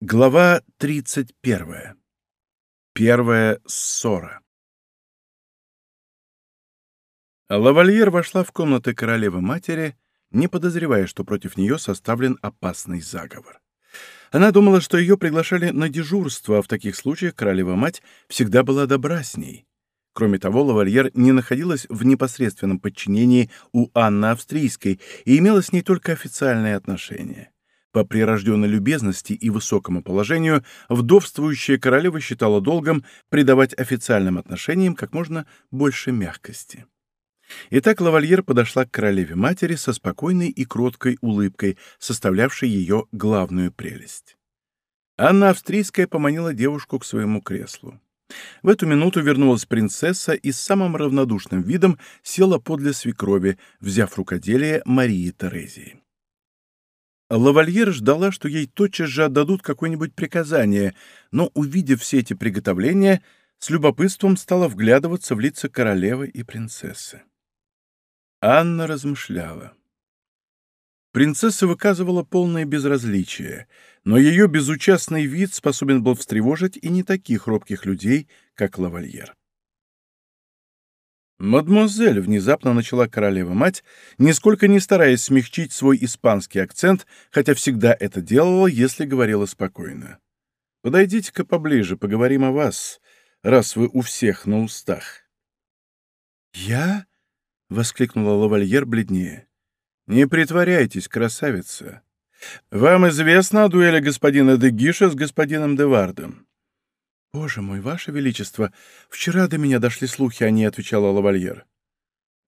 Глава 31. Первая ссора. Лавальер вошла в комнаты королевы-матери, не подозревая, что против нее составлен опасный заговор. Она думала, что ее приглашали на дежурство, а в таких случаях королева-мать всегда была добра с ней. Кроме того, лавальер не находилась в непосредственном подчинении у Анны Австрийской и имела с ней только официальные отношения. По прирожденной любезности и высокому положению вдовствующая королева считала долгом придавать официальным отношениям как можно больше мягкости. Итак, лавальер подошла к королеве-матери со спокойной и кроткой улыбкой, составлявшей ее главную прелесть. Анна Австрийская поманила девушку к своему креслу. В эту минуту вернулась принцесса и с самым равнодушным видом села подле свекрови, взяв рукоделие Марии Терезии. Лавальер ждала, что ей тотчас же отдадут какое-нибудь приказание, но, увидев все эти приготовления, с любопытством стала вглядываться в лица королевы и принцессы. Анна размышляла. Принцесса выказывала полное безразличие, но ее безучастный вид способен был встревожить и не таких робких людей, как лавальер. «Мадемуазель», — внезапно начала королева-мать, нисколько не стараясь смягчить свой испанский акцент, хотя всегда это делала, если говорила спокойно. «Подойдите-ка поближе, поговорим о вас, раз вы у всех на устах». «Я?» — воскликнула лавальер бледнее. «Не притворяйтесь, красавица. Вам известно о дуэли господина Дегиша с господином Девардом?» «Боже мой, ваше величество, вчера до меня дошли слухи о ней», — отвечала лавальер.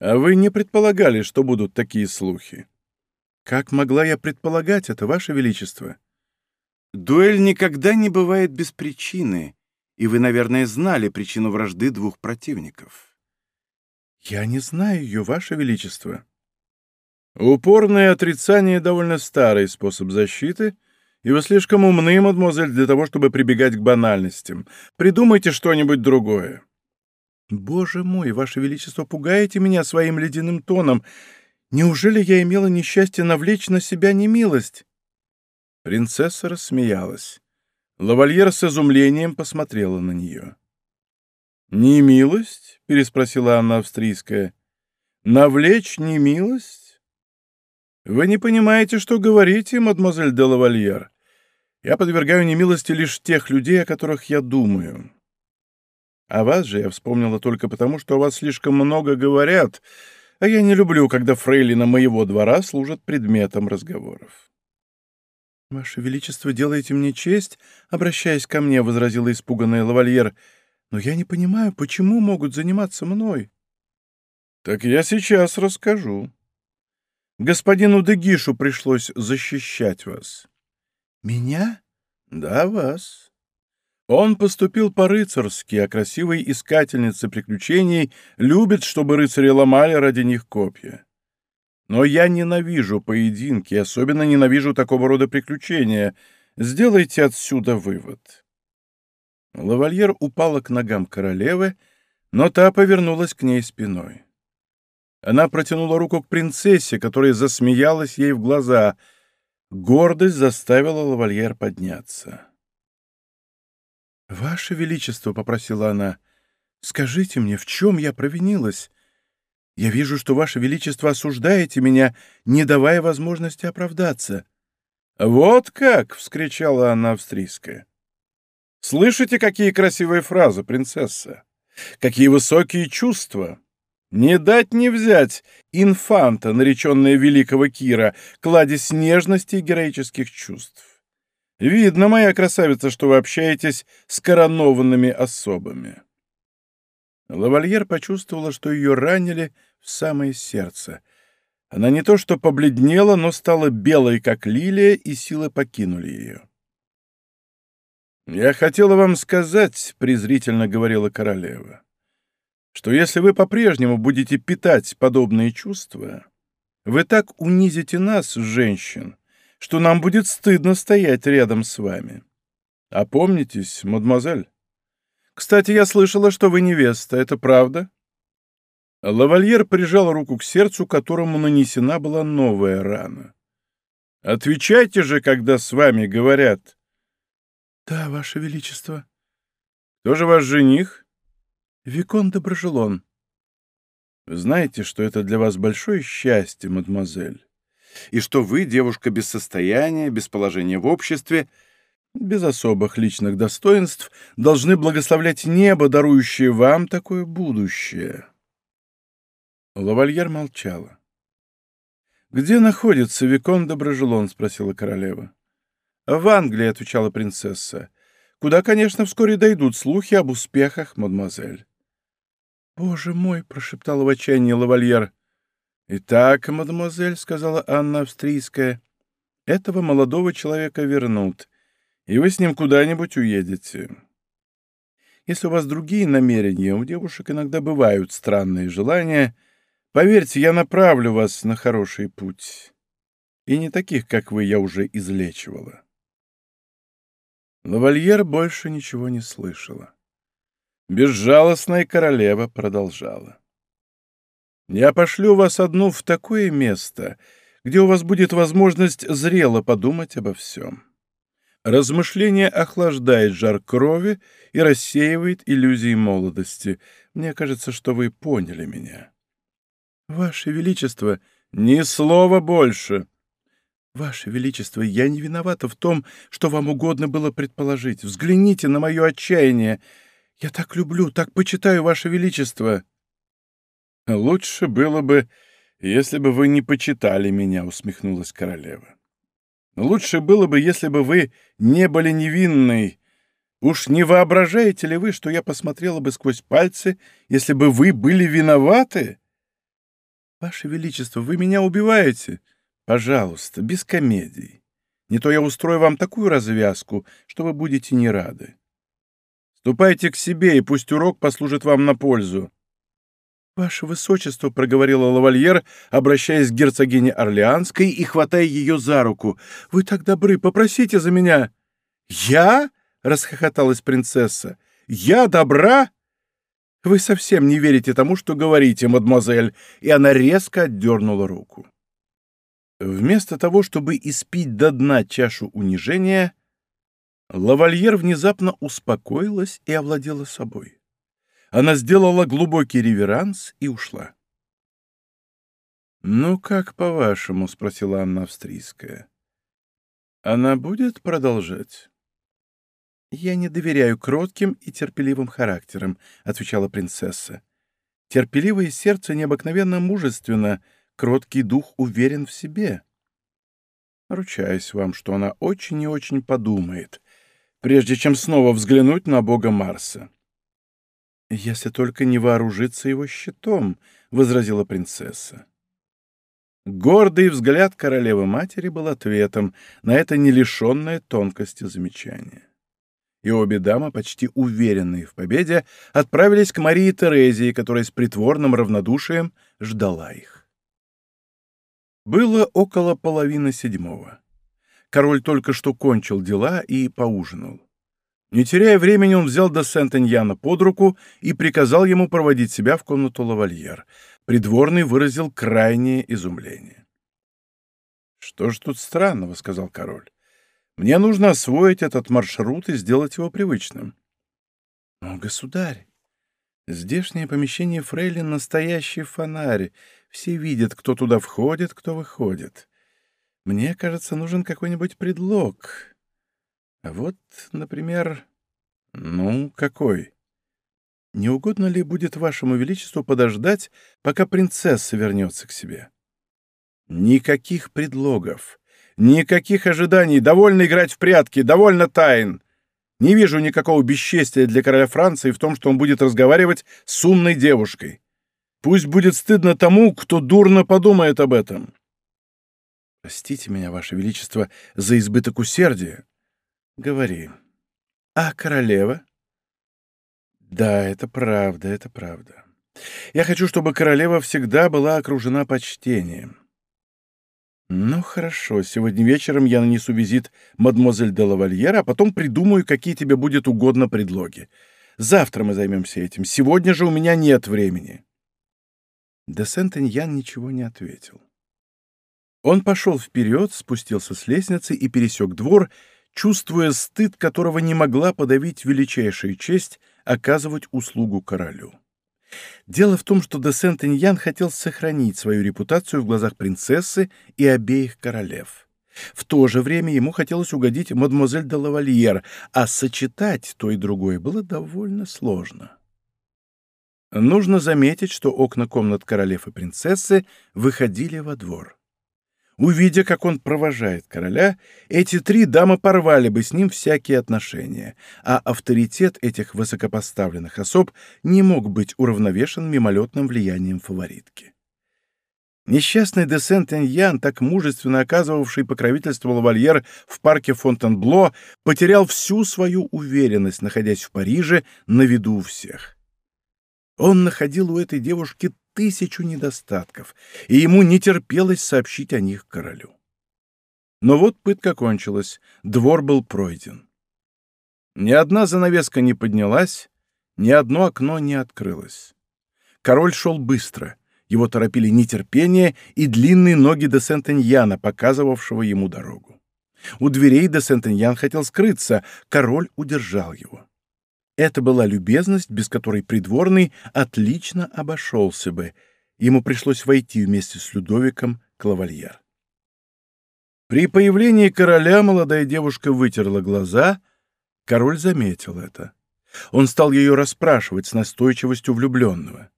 «А вы не предполагали, что будут такие слухи?» «Как могла я предполагать это, ваше величество?» «Дуэль никогда не бывает без причины, и вы, наверное, знали причину вражды двух противников». «Я не знаю ее, ваше величество». «Упорное отрицание — довольно старый способ защиты», и вы слишком умны, мадемуазель, для того, чтобы прибегать к банальностям. Придумайте что-нибудь другое». «Боже мой, Ваше Величество, пугаете меня своим ледяным тоном. Неужели я имела несчастье навлечь на себя немилость?» Принцесса рассмеялась. Лавальер с изумлением посмотрела на нее. «Немилость?» — переспросила Анна Австрийская. «Навлечь немилость?» «Вы не понимаете, что говорите, мадемуазель де лавальер. Я подвергаю немилости лишь тех людей, о которых я думаю. А вас же я вспомнила только потому, что о вас слишком много говорят, а я не люблю, когда фрейлина моего двора служат предметом разговоров». «Ваше Величество, делаете мне честь, обращаясь ко мне», — возразила испуганная лавальер. «Но я не понимаю, почему могут заниматься мной?» «Так я сейчас расскажу», Господину Дегишу пришлось защищать вас. Меня? Да, вас. Он поступил по-рыцарски, а красивой искательницы приключений любит, чтобы рыцари ломали ради них копья. Но я ненавижу поединки, особенно ненавижу такого рода приключения. Сделайте отсюда вывод. Лавальер упала к ногам королевы, но та повернулась к ней спиной. Она протянула руку к принцессе, которая засмеялась ей в глаза. Гордость заставила лавальер подняться. «Ваше Величество», — попросила она, — «скажите мне, в чем я провинилась? Я вижу, что Ваше Величество осуждаете меня, не давая возможности оправдаться». «Вот как!» — вскричала она австрийская. «Слышите, какие красивые фразы, принцесса? Какие высокие чувства!» Не дать не взять инфанта, нареченная великого Кира, кладезь нежности и героических чувств. Видно, моя красавица, что вы общаетесь с коронованными особами. Лавальер почувствовала, что ее ранили в самое сердце. Она не то что побледнела, но стала белой, как лилия, и силы покинули ее. «Я хотела вам сказать», — презрительно говорила королева, — что если вы по-прежнему будете питать подобные чувства, вы так унизите нас, женщин, что нам будет стыдно стоять рядом с вами. Опомнитесь, мадемуазель. Кстати, я слышала, что вы невеста, это правда?» Лавальер прижал руку к сердцу, которому нанесена была новая рана. «Отвечайте же, когда с вами говорят». Да, Ваше Величество. Кто же ваш жених? Викон Доброжелон. Вы знаете, что это для вас большое счастье, мадемуазель, и что вы, девушка без состояния, без положения в обществе, без особых личных достоинств, должны благословлять небо, дарующее вам такое будущее. Лавальер молчала. «Где находится Викон Доброжелон?» — спросила королева. «В Англии», — отвечала принцесса, — «куда, конечно, вскоре дойдут слухи об успехах, мадемуазель». «Боже мой!» — прошептала в отчаянии лавальер. «Итак, мадемуазель», — сказала Анна Австрийская, — «этого молодого человека вернут, и вы с ним куда-нибудь уедете. Если у вас другие намерения, у девушек иногда бывают странные желания — Поверьте, я направлю вас на хороший путь. И не таких, как вы, я уже излечивала. Лавальер больше ничего не слышала. Безжалостная королева продолжала. «Я пошлю вас одну в такое место, где у вас будет возможность зрело подумать обо всем. Размышление охлаждает жар крови и рассеивает иллюзии молодости. Мне кажется, что вы поняли меня». «Ваше Величество, ни слова больше!» «Ваше Величество, я не виновата в том, что вам угодно было предположить. Взгляните на мое отчаяние. Я так люблю, так почитаю Ваше Величество!» «Лучше было бы, если бы вы не почитали меня», — усмехнулась королева. «Лучше было бы, если бы вы не были невинной. Уж не воображаете ли вы, что я посмотрела бы сквозь пальцы, если бы вы были виноваты?» «Ваше Величество, вы меня убиваете? Пожалуйста, без комедий. Не то я устрою вам такую развязку, что вы будете не рады. Ступайте к себе, и пусть урок послужит вам на пользу». «Ваше Высочество», — проговорила лавальер, обращаясь к герцогине Орлеанской и хватая ее за руку, — «вы так добры, попросите за меня». «Я?» — расхохоталась принцесса. «Я добра?» «Вы совсем не верите тому, что говорите, мадемуазель!» И она резко отдернула руку. Вместо того, чтобы испить до дна чашу унижения, лавальер внезапно успокоилась и овладела собой. Она сделала глубокий реверанс и ушла. «Ну, как по-вашему?» — спросила Анна Австрийская. «Она будет продолжать?» «Я не доверяю кротким и терпеливым характерам», — отвечала принцесса. «Терпеливое сердце необыкновенно мужественно, кроткий дух уверен в себе». Ручаюсь вам, что она очень и очень подумает, прежде чем снова взглянуть на бога Марса. «Если только не вооружиться его щитом», — возразила принцесса. Гордый взгляд королевы-матери был ответом на это не лишенное тонкости замечание и обе дамы, почти уверенные в победе, отправились к Марии Терезии, которая с притворным равнодушием ждала их. Было около половины седьмого. Король только что кончил дела и поужинал. Не теряя времени, он взял до Сент-Эньяна под руку и приказал ему проводить себя в комнату лавальер. Придворный выразил крайнее изумление. «Что ж тут странного?» — сказал король. Мне нужно освоить этот маршрут и сделать его привычным. Но, государь, здешнее помещение Фрейлин — настоящий фонарь. Все видят, кто туда входит, кто выходит. Мне кажется, нужен какой-нибудь предлог. Вот, например... Ну, какой? Не угодно ли будет вашему величеству подождать, пока принцесса вернется к себе? Никаких предлогов. Никаких ожиданий, довольно играть в прятки, довольно тайн. Не вижу никакого бесчестия для короля Франции в том, что он будет разговаривать с умной девушкой. Пусть будет стыдно тому, кто дурно подумает об этом. Простите меня, Ваше Величество, за избыток усердия. Говори. А королева? Да, это правда, это правда. Я хочу, чтобы королева всегда была окружена почтением. «Ну, хорошо. Сегодня вечером я нанесу визит мадемуазель де лавальер, а потом придумаю, какие тебе будет угодно предлоги. Завтра мы займемся этим. Сегодня же у меня нет времени». Де Сент-Эньян ничего не ответил. Он пошел вперед, спустился с лестницы и пересек двор, чувствуя стыд, которого не могла подавить величайшая честь оказывать услугу королю. Дело в том, что де Сент-Иньян хотел сохранить свою репутацию в глазах принцессы и обеих королев. В то же время ему хотелось угодить мадемуазель де лавальер, а сочетать то и другое было довольно сложно. Нужно заметить, что окна комнат королев и принцессы выходили во двор. Увидя, как он провожает короля, эти три дамы порвали бы с ним всякие отношения, а авторитет этих высокопоставленных особ не мог быть уравновешен мимолетным влиянием фаворитки. Несчастный де Сент-Эньян, так мужественно оказывавший покровительство лавальер в парке Фонтенбло, потерял всю свою уверенность, находясь в Париже на виду у всех. Он находил у этой девушки тысячу недостатков, и ему не терпелось сообщить о них королю. Но вот пытка кончилась, двор был пройден. Ни одна занавеска не поднялась, ни одно окно не открылось. Король шел быстро, его торопили нетерпение и длинные ноги де Сентеньяна, показывавшего ему дорогу. У дверей де Сентеньян хотел скрыться, король удержал его. Это была любезность, без которой придворный отлично обошелся бы. Ему пришлось войти вместе с Людовиком Клавальер. При появлении короля молодая девушка вытерла глаза. Король заметил это. Он стал ее расспрашивать с настойчивостью влюбленного.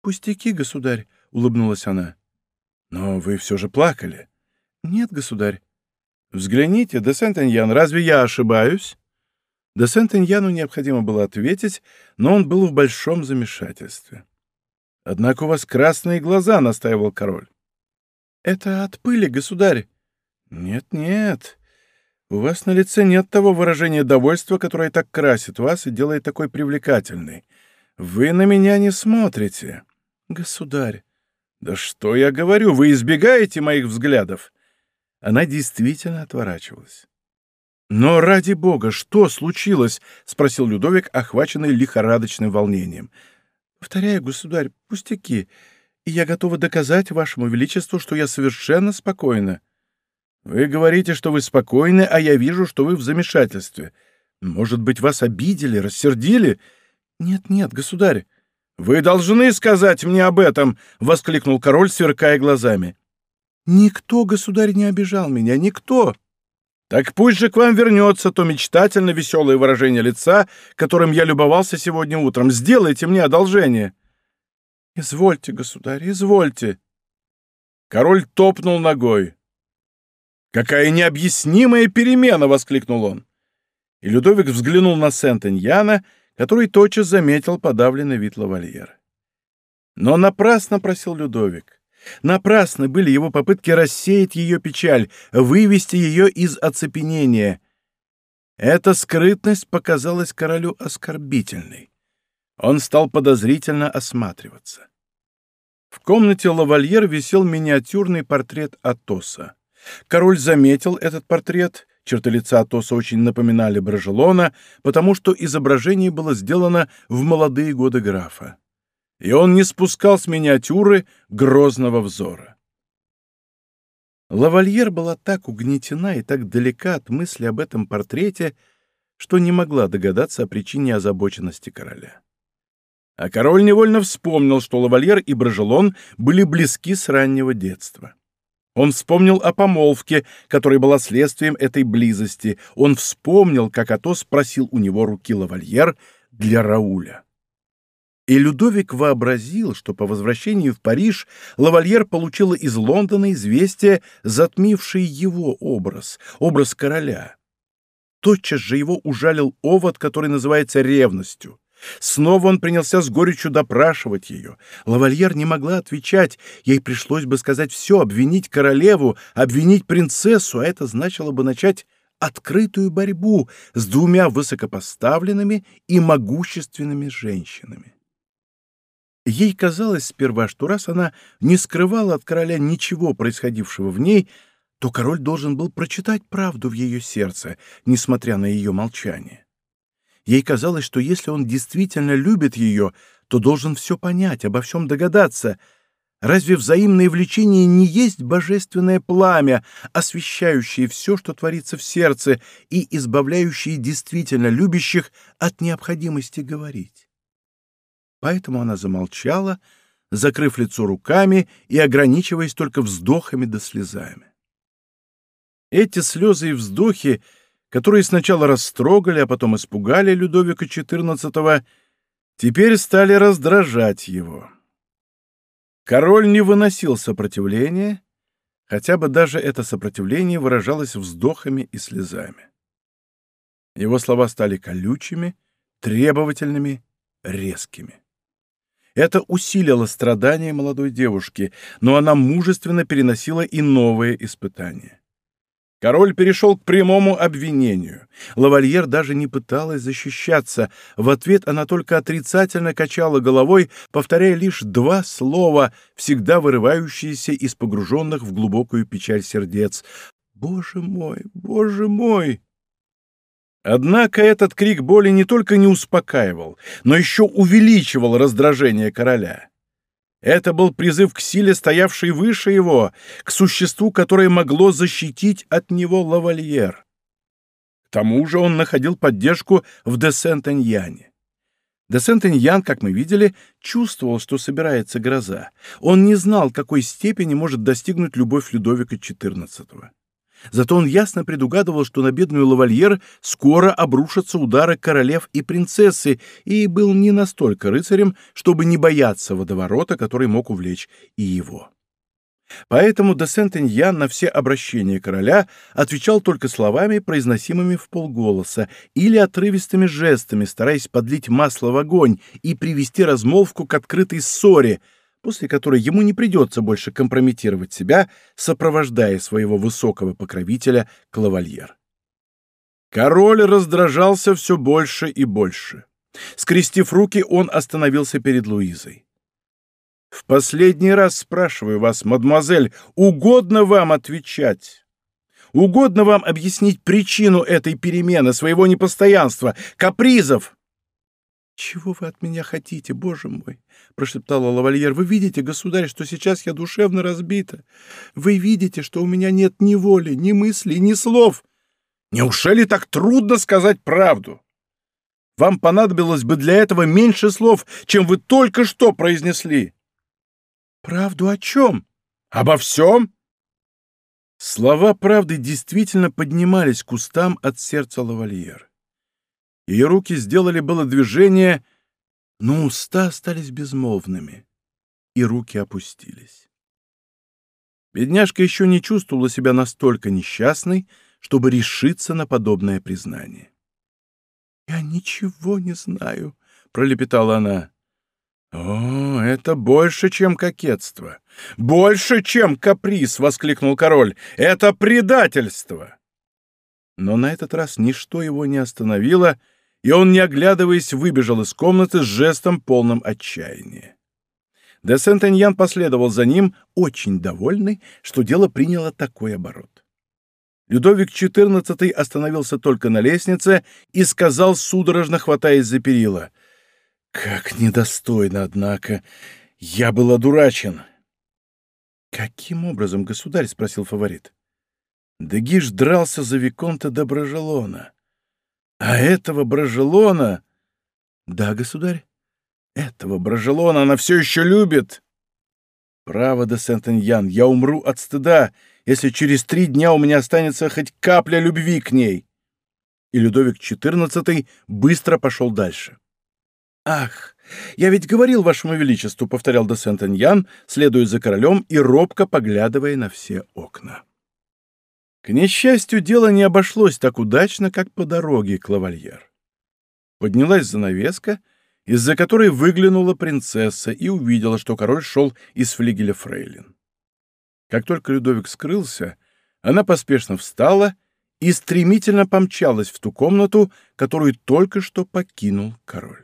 «Пустяки, государь», — улыбнулась она. «Но вы все же плакали». «Нет, государь». «Взгляните, де Сент-Эньян, разве я ошибаюсь?» Де Сент-Эньяну необходимо было ответить, но он был в большом замешательстве. «Однако у вас красные глаза», — настаивал король. «Это от пыли, государь». «Нет-нет, у вас на лице нет того выражения довольства, которое так красит вас и делает такой привлекательной. Вы на меня не смотрите». «Государь». «Да что я говорю, вы избегаете моих взглядов». Она действительно отворачивалась. «Но ради бога, что случилось?» — спросил Людовик, охваченный лихорадочным волнением. «Повторяю, государь, пустяки, и я готова доказать вашему величеству, что я совершенно спокойна». «Вы говорите, что вы спокойны, а я вижу, что вы в замешательстве. Может быть, вас обидели, рассердили?» «Нет-нет, государь». «Вы должны сказать мне об этом!» — воскликнул король, сверкая глазами. «Никто, государь, не обижал меня, никто!» Так пусть же к вам вернется то мечтательно веселое выражение лица, которым я любовался сегодня утром. Сделайте мне одолжение. Извольте, государь, извольте. Король топнул ногой. «Какая необъяснимая перемена!» — воскликнул он. И Людовик взглянул на Сент-Эньяна, который тотчас заметил подавленный вид лавальер. Но напрасно просил Людовик. Напрасно были его попытки рассеять ее печаль, вывести ее из оцепенения. Эта скрытность показалась королю оскорбительной. Он стал подозрительно осматриваться. В комнате лавальер висел миниатюрный портрет Атоса. Король заметил этот портрет, черты лица Атоса очень напоминали Брожелона, потому что изображение было сделано в молодые годы графа и он не спускал с миниатюры грозного взора. Лавальер была так угнетена и так далека от мысли об этом портрете, что не могла догадаться о причине озабоченности короля. А король невольно вспомнил, что Лавальер и Брожелон были близки с раннего детства. Он вспомнил о помолвке, которая была следствием этой близости. Он вспомнил, как Атос просил у него руки Лавальер для Рауля. И Людовик вообразил, что по возвращении в Париж лавальер получила из Лондона известие, затмившее его образ, образ короля. Тотчас же его ужалил овод, который называется ревностью. Снова он принялся с горечью допрашивать ее. Лавальер не могла отвечать, ей пришлось бы сказать все, обвинить королеву, обвинить принцессу, а это значило бы начать открытую борьбу с двумя высокопоставленными и могущественными женщинами. Ей казалось сперва, что раз она не скрывала от короля ничего происходившего в ней, то король должен был прочитать правду в ее сердце, несмотря на ее молчание. Ей казалось, что если он действительно любит ее, то должен все понять, обо всем догадаться, Разве взаимное влечение не есть божественное пламя, освещающее все, что творится в сердце, и избавляющее действительно любящих от необходимости говорить? Поэтому она замолчала, закрыв лицо руками и ограничиваясь только вздохами да слезами. Эти слезы и вздохи, которые сначала растрогали, а потом испугали Людовика XIV, теперь стали раздражать его. Король не выносил сопротивления, хотя бы даже это сопротивление выражалось вздохами и слезами. Его слова стали колючими, требовательными, резкими. Это усилило страдания молодой девушки, но она мужественно переносила и новые испытания. Король перешел к прямому обвинению. Лавальер даже не пыталась защищаться. В ответ она только отрицательно качала головой, повторяя лишь два слова, всегда вырывающиеся из погруженных в глубокую печаль сердец. «Боже мой! Боже мой!» Однако этот крик боли не только не успокаивал, но еще увеличивал раздражение короля. Это был призыв к силе, стоявшей выше его, к существу, которое могло защитить от него лавальер. К тому же он находил поддержку в де Сент-Эньяне. Де Сент-Эньян, как мы видели, чувствовал, что собирается гроза. Он не знал, какой степени может достигнуть любовь Людовика XIV. Зато он ясно предугадывал, что на бедную лавальер скоро обрушатся удары королев и принцессы, и был не настолько рыцарем, чтобы не бояться водоворота, который мог увлечь и его. Поэтому де Сент-Эньян на все обращения короля отвечал только словами, произносимыми в полголоса, или отрывистыми жестами, стараясь подлить масло в огонь и привести размолвку к открытой ссоре — после которой ему не придется больше компрометировать себя, сопровождая своего высокого покровителя Клавальер. Король раздражался все больше и больше. Скрестив руки, он остановился перед Луизой. «В последний раз спрашиваю вас, мадемуазель, угодно вам отвечать? Угодно вам объяснить причину этой перемены, своего непостоянства, капризов?» «Чего вы от меня хотите, боже мой?» — прошептала лавальер. «Вы видите, государь, что сейчас я душевно разбита. Вы видите, что у меня нет ни воли, ни мыслей, ни слов. Неужели так трудно сказать правду? Вам понадобилось бы для этого меньше слов, чем вы только что произнесли». «Правду о чем?» «Обо всем?» Слова правды действительно поднимались к устам от сердца лавальер. Ее руки сделали было движение, но уста остались безмолвными, и руки опустились. Бедняжка еще не чувствовала себя настолько несчастной, чтобы решиться на подобное признание. «Я ничего не знаю», — пролепетала она. «О, это больше, чем кокетство! Больше, чем каприз!» — воскликнул король. «Это предательство!» Но на этот раз ничто его не остановило, — и он, не оглядываясь, выбежал из комнаты с жестом полным отчаяния. Де Сент-Эньян последовал за ним, очень довольный, что дело приняло такой оборот. Людовик XIV остановился только на лестнице и сказал, судорожно хватаясь за перила, «Как недостойно, однако! Я был одурачен!» «Каким образом, государь?» — спросил фаворит. Дегиш дрался за Виконта Доброжелона. А этого Брожелона... Да, государь, этого Брожелона она все еще любит. Право, де Сент-Эньян, я умру от стыда, если через три дня у меня останется хоть капля любви к ней. И Людовик XIV быстро пошел дальше. «Ах, я ведь говорил вашему величеству», — повторял де Сент-Эньян, следуя за королем и робко поглядывая на все окна. К несчастью, дело не обошлось так удачно, как по дороге к лавальер. Поднялась занавеска, из-за которой выглянула принцесса и увидела, что король шел из флигеля фрейлин. Как только Людовик скрылся, она поспешно встала и стремительно помчалась в ту комнату, которую только что покинул король.